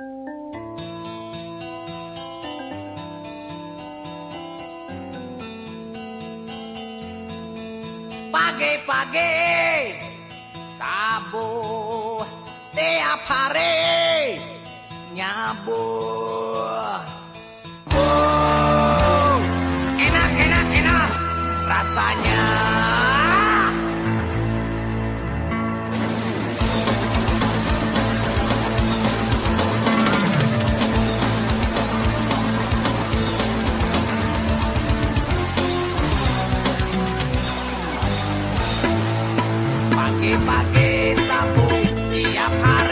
Pagi-pagi tabuh tiap hari nyabuh. Oh, enak enak enak rasanya. Pagi-pagi tabuh tiap hari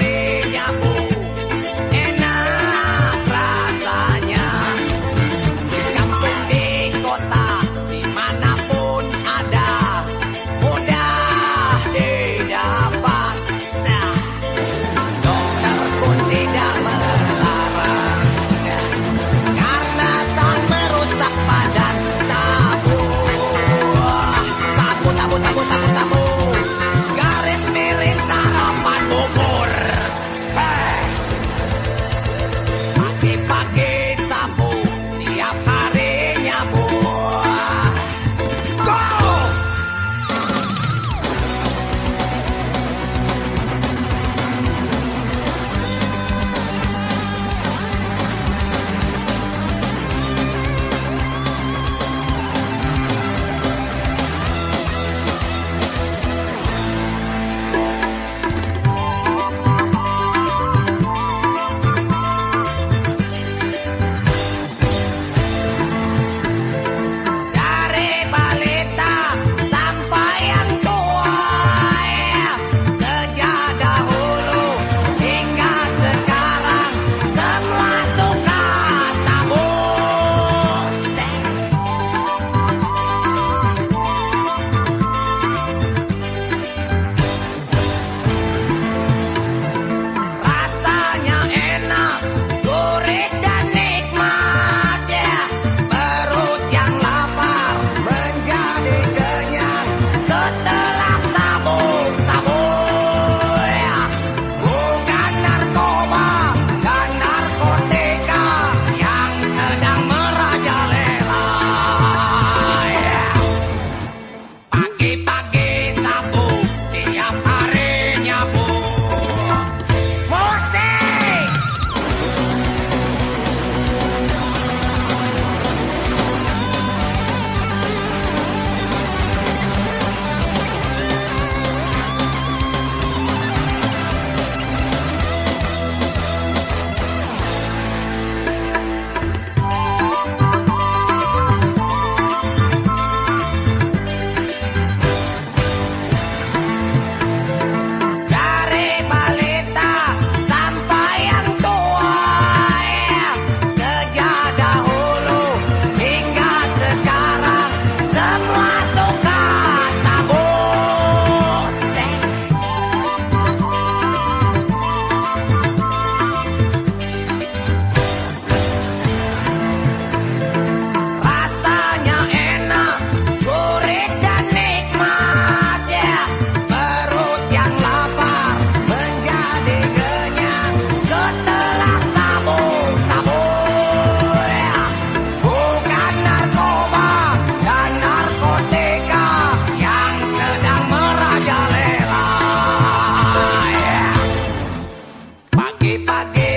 I